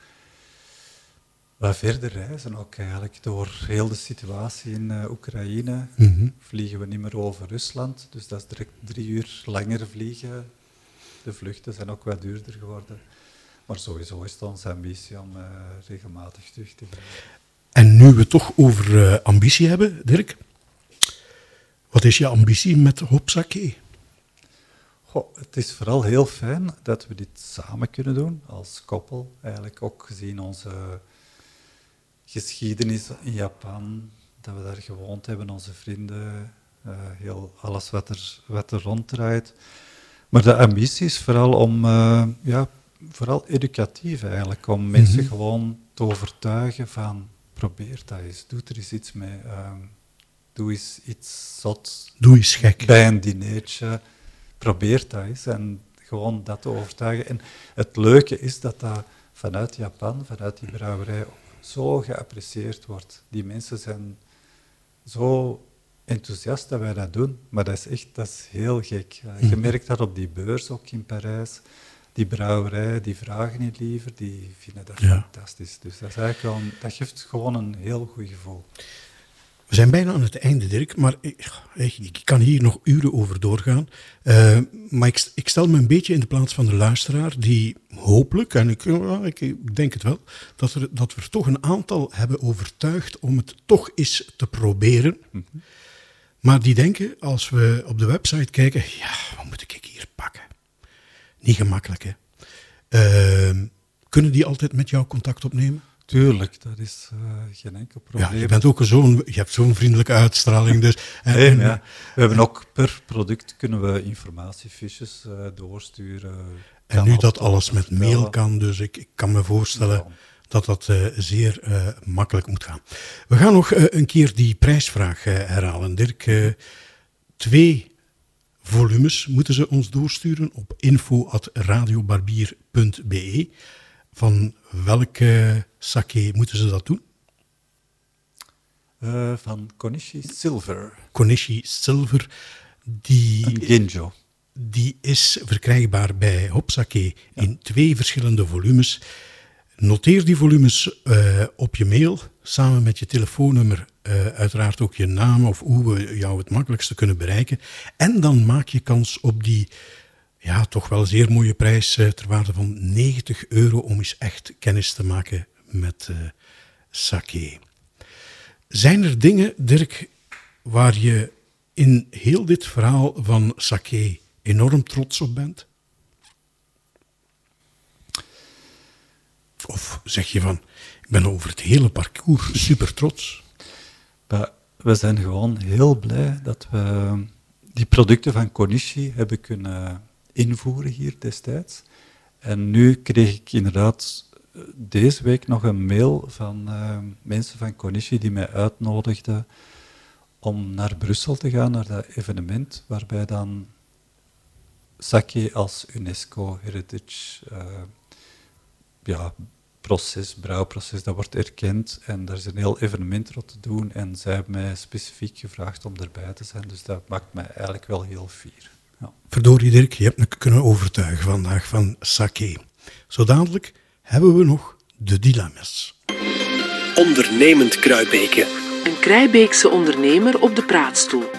wat verder reizen ook eigenlijk. Door heel de situatie in eh, Oekraïne Mhm. vliegen we niet meer over Rusland. Dus dat is direct drie uur langer vliegen. De vluchten zijn ook wat duurder geworden. Maar sowieso is het onze ambitie om eh, regelmatig terug te gaan. En nu we het toch over eh, ambitie hebben, Dirk. Wat is je ambitie met Hopsake? Goh, het is vooral heel fijn dat we dit samen kunnen doen, als koppel. Eigenlijk ook gezien onze geschiedenis in Japan, dat we daar gewoond hebben, onze vrienden, eh, heel, alles wat er, wat er ronddraait. Maar de ambitie is vooral om, eh, ja, vooral educatief eigenlijk, om mensen gewoon te overtuigen van, probeer dat eens, doe er eens iets mee, ehm, doe eens iets zot, Doe eens gek. bij een dinertje. Probeer dat eens en gewoon dat te overtuigen. En het leuke is dat dat vanuit Japan, vanuit die brouwerij, zo geapprecieerd wordt. Die mensen zijn zo enthousiast dat wij dat doen, maar dat is echt dat is heel gek. Je merkt dat op die beurs ook in Parijs. Die brouwerij, die vragen niet liever, die vinden dat Ja. fantastisch. Dus dat, is eigenlijk wel dat geeft gewoon een heel goed gevoel. We zijn bijna aan het einde, Dirk, maar ik, kan hier nog uren over doorgaan. Eh, maar ik, ik stel me een beetje in de plaats van de luisteraar, die hopelijk, en ik, denk het wel, dat, er, dat we er toch een aantal hebben overtuigd om het toch eens te proberen. Maar die denken, als we op de website kijken, ja, wat moet ik hier pakken? Niet gemakkelijk, hè? Eh, kunnen die altijd met jou contact opnemen? Tuurlijk, dat is eh, geen enkel Ja, probleem. je, bent ook zo'n, je hebt zo'n vriendelijke uitstraling. Dus, en- Nee, en- ja. We hebben ook per product kunnen we informatiefiches eh, doorsturen. En nu dat alles met mail kan, dus ik, ik kan me voorstellen Ja. dat dat eh, zeer makkelijk moet gaan. We gaan nog een keer die prijsvraag herhalen. Dirk, twee volumes moeten ze ons doorsturen op info.radiobarbier.be. Van welke sake moeten ze dat doen? Eh, van Konishi Silver Konishi Silver, die... en Ginjo. Die is verkrijgbaar bij Hopsake in twee verschillende volumes. Noteer die volumes eh, op je mail, samen met je telefoonnummer, eh, uiteraard ook je naam of hoe we jou het makkelijkste kunnen bereiken. En dan maak je kans op die ja, toch wel zeer mooie prijs eh, ter waarde van 90 euro om eens echt kennis te maken met eh sake. Zijn er dingen, Dirk, waar je in heel dit verhaal van sake enorm trots op bent? Of zeg je van, ik ben over het hele parcours super trots? We zijn gewoon heel blij dat we die producten van Konishi hebben kunnen invoeren hier destijds. En nu kreeg ik inderdaad eh, deze week nog een mail van eh, mensen van Konishi die mij uitnodigden om naar Brussel te gaan, naar dat evenement, waarbij dan sake als UNESCO Heritage eh, ja, proces, brouwproces, dat wordt erkend en daar is een heel evenement rond te doen en zij hebben mij specifiek gevraagd om erbij te zijn, dus dat maakt mij eigenlijk wel heel fier. Ja. Verdorie Dirk, je hebt me kunnen overtuigen vandaag van sake. Zo dadelijk hebben we nog de dilemma's. Ondernemend Kruibeke. Een Krijbeekse ondernemer op de praatstoel.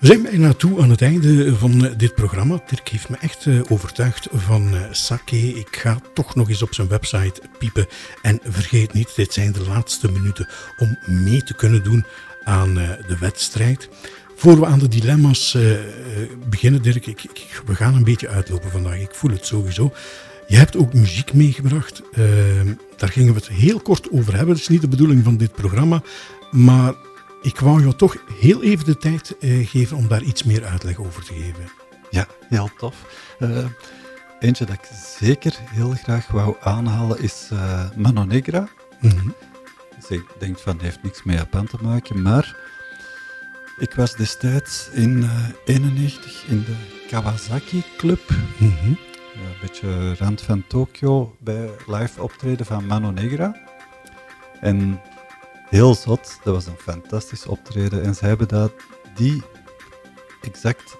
We zijn bijna toe aan het einde van dit programma. Dirk heeft me echt eh, overtuigd van uh, sake. Ik ga toch nog eens op zijn website piepen. En vergeet niet, dit zijn de laatste minuten om mee te kunnen doen aan uh, de wedstrijd. Voor we aan de dilemma's beginnen, Dirk, ik, ik, we gaan een beetje uitlopen vandaag. Ik voel het sowieso. Je hebt ook muziek meegebracht. daar gingen we het heel kort over hebben. Dat is niet de bedoeling van dit programma. Maar ik wou jou toch heel even de tijd uh, geven om daar iets meer uitleg over te geven. Ja, heel tof. Eentje dat ik zeker heel graag wou aanhalen is Mano Negra. Mm -hmm. dus ik denk van, heeft niks met Japan te maken, maar ik was destijds in 91 in de Kawasaki Club. Mm -hmm. een beetje rand van Tokio bij live optreden van Mano Negra. En heel zot. Dat was een fantastisch optreden. En ze hebben dat, die, exact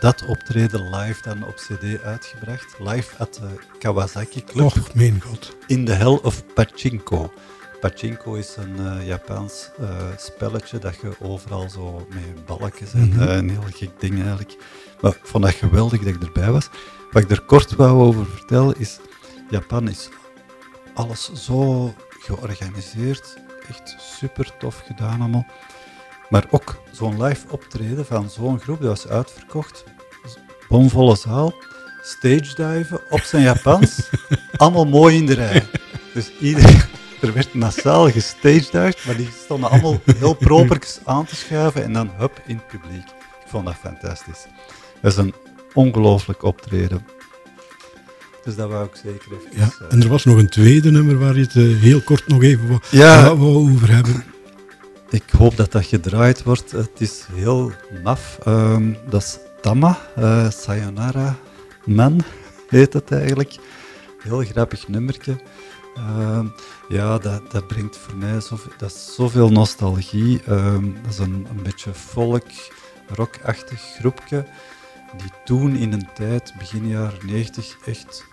dat optreden live dan op CD uitgebracht. Live at de Kawasaki Club. Och, mijn god. In the Hell of Pachinko. Pachinko is een uh, Japans uh, spelletje dat je overal zo met balkjes en mm -hmm. uh, een heel gek ding eigenlijk. Maar ik vond dat geweldig dat ik erbij was. Wat ik er kort wou over vertellen is, Japan is alles zo georganiseerd echt super tof gedaan allemaal. Maar ook zo'n live optreden van zo'n groep, dat was uitverkocht. Bomvolle zaal, stage diven op zijn Japans, allemaal mooi in de rij. Dus iedereen, er werd massaal gestagedived, maar die stonden allemaal heel propertjes aan te schuiven en dan hup in het publiek. Ik vond dat fantastisch. Dat is een ongelooflijk optreden. Dus dat wou ik zeker even. Ja, uh, en er was nog een tweede nummer waar je het uh, heel kort nog even wou, ja, wou over hebben. Ik hoop dat dat gedraaid wordt. Het is heel maf. Um, dat is Tama, uh, Sayonara Man heet het eigenlijk. Heel grappig nummertje. Uh, ja, dat, dat brengt voor mij zoveel, dat nostalgie. Um, dat is een, een beetje folk, rockachtig groepje die toen in een tijd, begin jaren 90, echt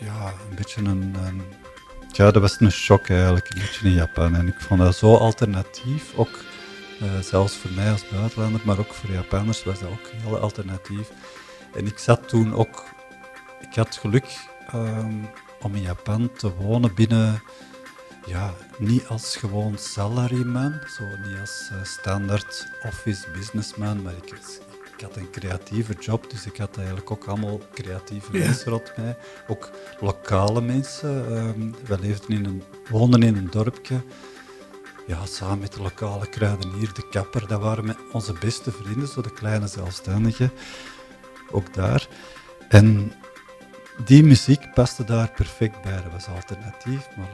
ja, een beetje een, Ja, dat was een shock eigenlijk, een beetje in Japan. En ik vond dat zo alternatief, ook uh, zelfs voor mij als buitenlander, maar ook voor Japanners was dat ook heel alternatief. En ik zat toen ook... Ik had geluk um, om in Japan te wonen binnen... Ja, niet als gewoon salaryman, zo niet als uh, standaard office businessman, maar ik, ik had een creatieve job, dus ik had eigenlijk ook allemaal creatieve ja. mensen rond mij. Ook lokale mensen. Um, we leefden in een, woonden in een dorpje. Ja, samen met de lokale kruidenier, de kapper, dat waren onze beste vrienden, zo de kleine zelfstandigen. Ook daar. En die muziek paste daar perfect bij. Dat was alternatief, maar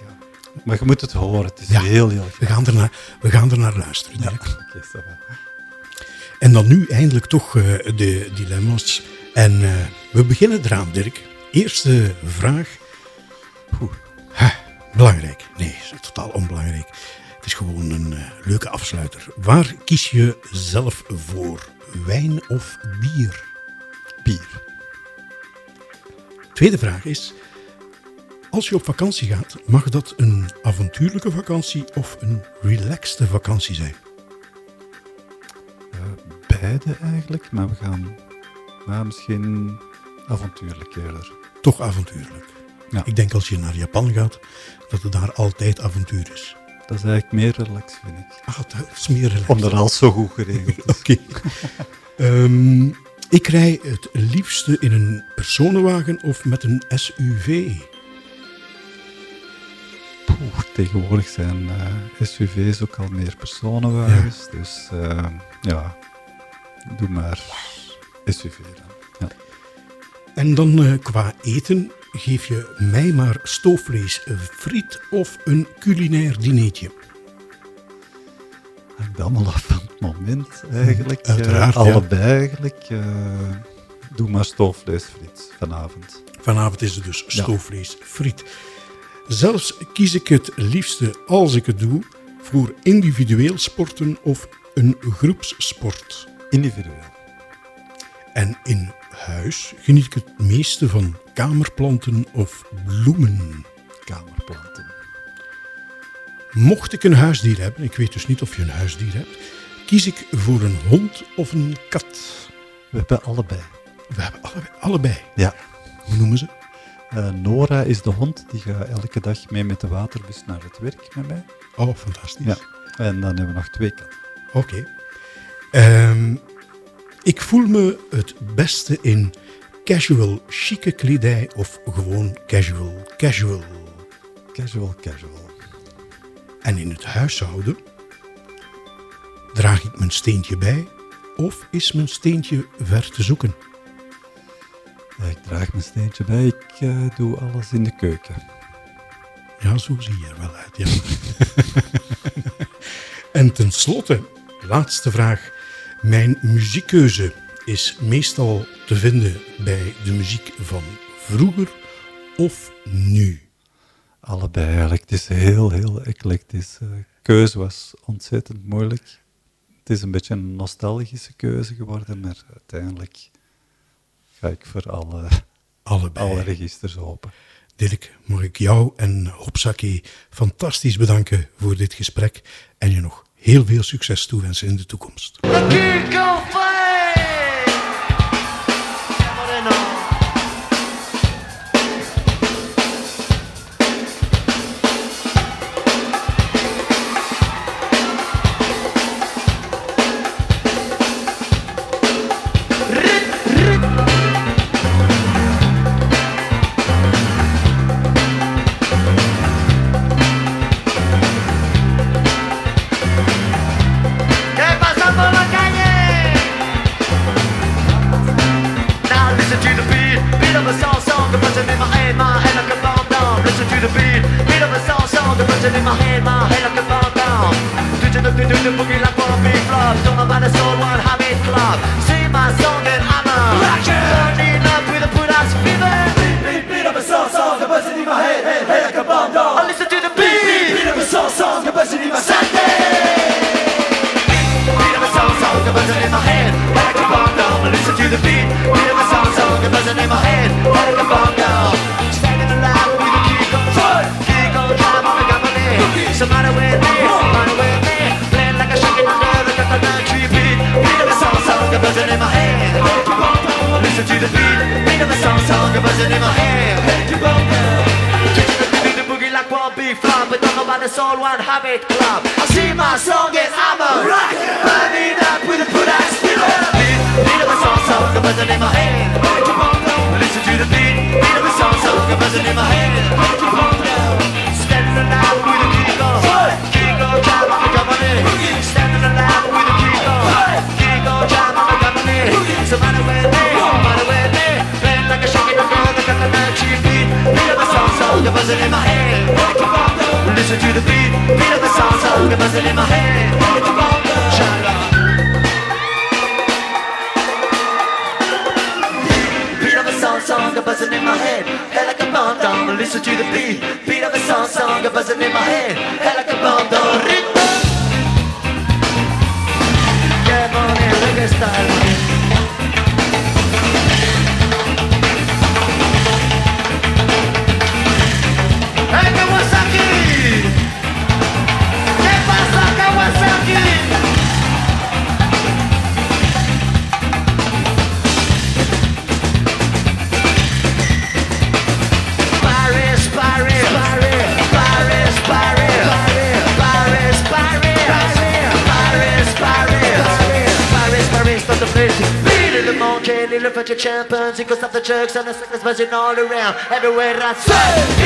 ja. Maar je moet het horen, het is ja, heel, heel we gaan, ernaar, we gaan er naar luisteren. Ja, okay, so en dan nu eindelijk toch uh, de dilemma's. En uh, we beginnen eraan, Dirk. Eerste vraag. Ha, belangrijk. Nee, totaal onbelangrijk. Het is gewoon een uh, leuke afsluiter. Waar kies je zelf voor? Wijn of bier? Bier. Tweede vraag is... Als je op vakantie gaat, mag dat een avontuurlijke vakantie of een relaxte vakantie zijn? beide eigenlijk, maar we gaan maar misschien avontuurlijk eerder. Toch avontuurlijk. Ja. Ik denk als je naar Japan gaat, dat het daar altijd avontuur is. Dat is eigenlijk meer relax, vind ik. Ah, dat is meer relax. Omdat alles zo goed geregeld is. Oké. um, ik rij het liefste in een personenwagen of met een SUV. Poeh, tegenwoordig zijn uh, SUV's ook al meer personenwagens. Ja. Dus uh, ja, Doe maar SUV dan. Ja. En dan uh, qua eten, geef je mij maar stoofvlees, friet of een culinair dineetje? Hangt allemaal af van het moment eigenlijk. Uiteraard, uh, allebei eigenlijk. Uh, doe maar stoofvlees friet vanavond. Vanavond is het dus stoofvlees, friet. Zelfs kies ik het liefste, als ik het doe, voor individueel sporten of een groepssport. Individueel. En in huis geniet ik het meeste van kamerplanten of bloemen. Kamerplanten. Mocht ik een huisdier hebben, ik weet dus niet of je een huisdier hebt, kies ik voor een hond of een kat. We hebben allebei. We hebben allebei. allebei. Ja. Hoe noemen ze? Eh, Nora is de hond, die gaat elke dag mee met de waterbus naar het werk met mij. Oh, fantastisch. Ja. En dan hebben we nog twee katten. Oké. Ehm, ik voel me het beste in casual chique kledij of gewoon casual casual. Casual, casual. En in het huishouden draag ik mijn steentje bij of is mijn steentje ver te zoeken? Ik draag mijn steentje bij, ik eh, doe alles in de keuken. Ja, zo zie je er wel uit. Ja. en tenslotte, laatste vraag. Mijn muziekkeuze is meestal te vinden bij de muziek van vroeger of nu. Allebei eigenlijk. Het is heel, heel eclectisch. Eh, keuze was ontzettend moeilijk. Het is een beetje een nostalgische keuze geworden, maar uiteindelijk ga ik voor alle, Allebei. alle registers open. Dirk, mag ik jou en Hopsake fantastisch bedanken voor dit gesprek en je nog heel veel succes toewensen in de toekomst. 失去的定。Little French champions, goes off the jerks and the suckers buzzing all around, everywhere I say,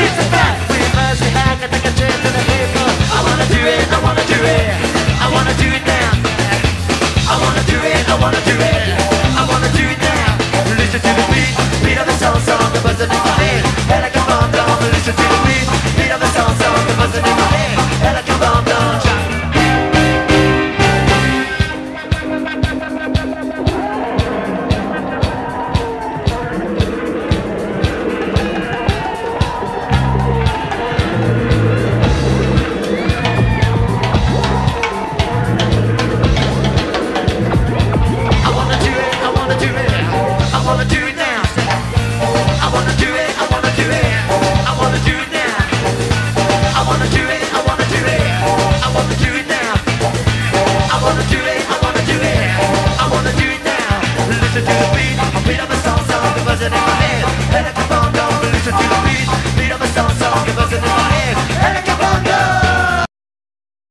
it's